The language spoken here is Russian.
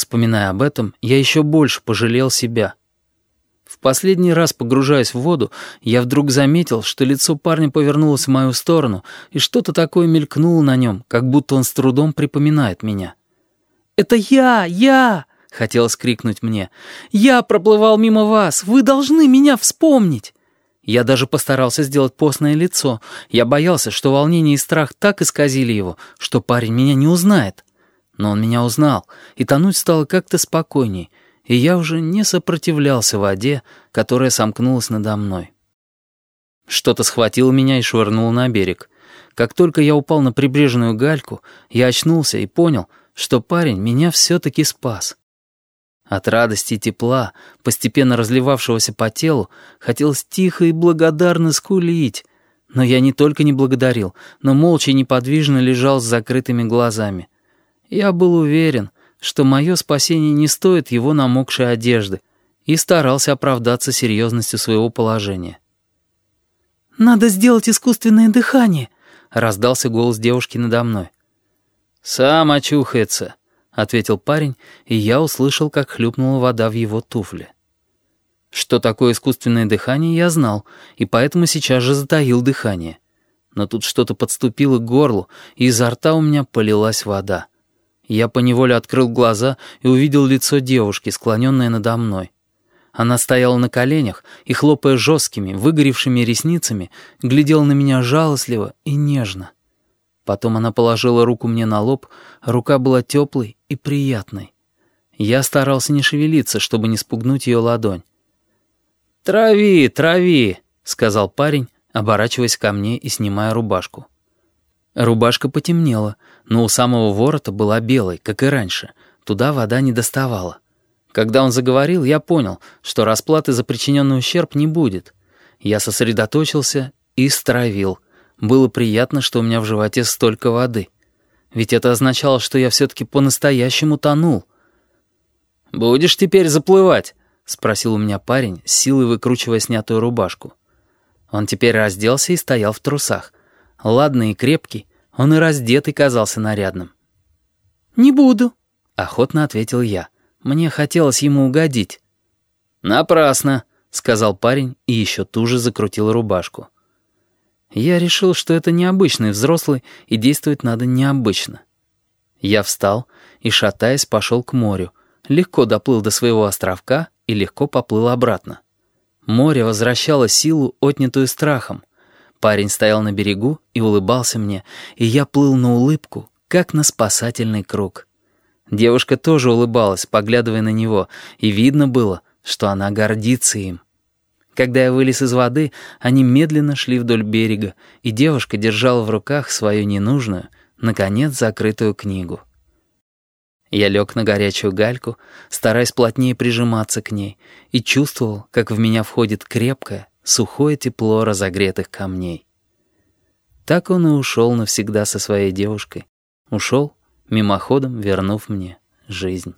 Вспоминая об этом, я еще больше пожалел себя. В последний раз, погружаясь в воду, я вдруг заметил, что лицо парня повернулось в мою сторону, и что-то такое мелькнуло на нем, как будто он с трудом припоминает меня. «Это я! Я!» — хотелось крикнуть мне. «Я проплывал мимо вас! Вы должны меня вспомнить!» Я даже постарался сделать постное лицо. Я боялся, что волнение и страх так исказили его, что парень меня не узнает. Но он меня узнал, и тонуть стало как-то спокойней, и я уже не сопротивлялся воде, которая сомкнулась надо мной. Что-то схватило меня и швырнуло на берег. Как только я упал на прибрежную гальку, я очнулся и понял, что парень меня все-таки спас. От радости и тепла, постепенно разливавшегося по телу, хотелось тихо и благодарно скулить. Но я не только не благодарил, но молча и неподвижно лежал с закрытыми глазами. Я был уверен, что мое спасение не стоит его намокшей одежды, и старался оправдаться серьезностью своего положения. «Надо сделать искусственное дыхание», — раздался голос девушки надо мной. «Сам очухается», — ответил парень, и я услышал, как хлюпнула вода в его туфле. Что такое искусственное дыхание, я знал, и поэтому сейчас же затаил дыхание. Но тут что-то подступило к горлу, и изо рта у меня полилась вода. Я поневоле открыл глаза и увидел лицо девушки, склоненное надо мной. Она стояла на коленях и, хлопая жесткими, выгоревшими ресницами, глядела на меня жалостливо и нежно. Потом она положила руку мне на лоб, рука была теплой и приятной. Я старался не шевелиться, чтобы не спугнуть ее ладонь. «Трави, трави», — сказал парень, оборачиваясь ко мне и снимая рубашку. Рубашка потемнела, но у самого ворота была белой, как и раньше. Туда вода не доставала. Когда он заговорил, я понял, что расплаты за причиненный ущерб не будет. Я сосредоточился и стравил — было приятно, что у меня в животе столько воды. Ведь это означало, что я все-таки по-настоящему тонул. «Будешь теперь заплывать?» — спросил у меня парень, силой выкручивая снятую рубашку. Он теперь разделся и стоял в трусах. Ладный и крепкий, он и раздетый казался нарядным. «Не буду», — охотно ответил я. Мне хотелось ему угодить. «Напрасно», — сказал парень и еще туже закрутил рубашку. Я решил, что это необычный взрослый, и действовать надо необычно. Я встал и, шатаясь, пошел к морю, легко доплыл до своего островка и легко поплыл обратно. Море возвращало силу, отнятую страхом. Парень стоял на берегу и улыбался мне, и я плыл на улыбку, как на спасательный круг. Девушка тоже улыбалась, поглядывая на него, и видно было, что она гордится им. Когда я вылез из воды, они медленно шли вдоль берега, и девушка держала в руках свою ненужную, наконец закрытую книгу. Я лег на горячую гальку, стараясь плотнее прижиматься к ней, и чувствовал, как в меня входит крепкое, сухое тепло разогретых камней. Так он и ушел навсегда со своей девушкой. Ушел, мимоходом вернув мне жизнь.